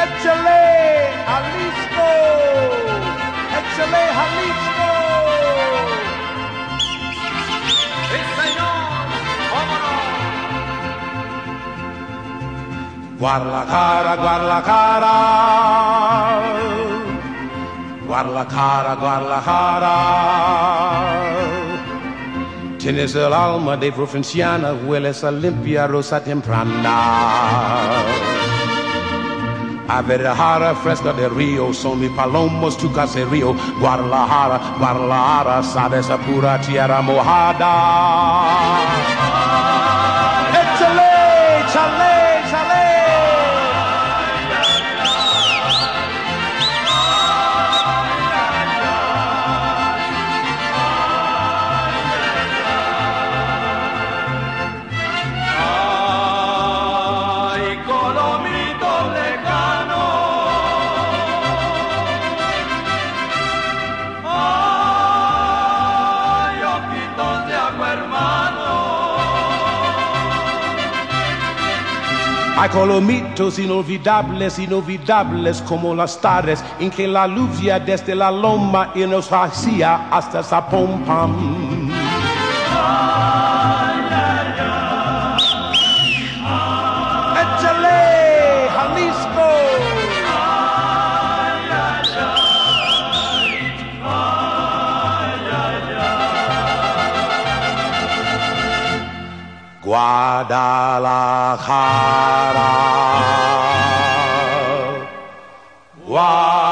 Échale, Jalisco. Échale, Jalisco. Guadalajara, Guadalajara. Guadalajara, Guadalajara. Tienes el alma de provinciana, hueles a limpia rosa temprana. Averajara, fresca de río, son mis palomos tu caserío. Guadalajara, Guadalajara, sabes a pura tierra mojada. Hay colomitos inolvidables, inolvidables como las tardes en que la lluvia desde la loma y nos hacía hasta Zapompam. Guadalajara. Guadalajara.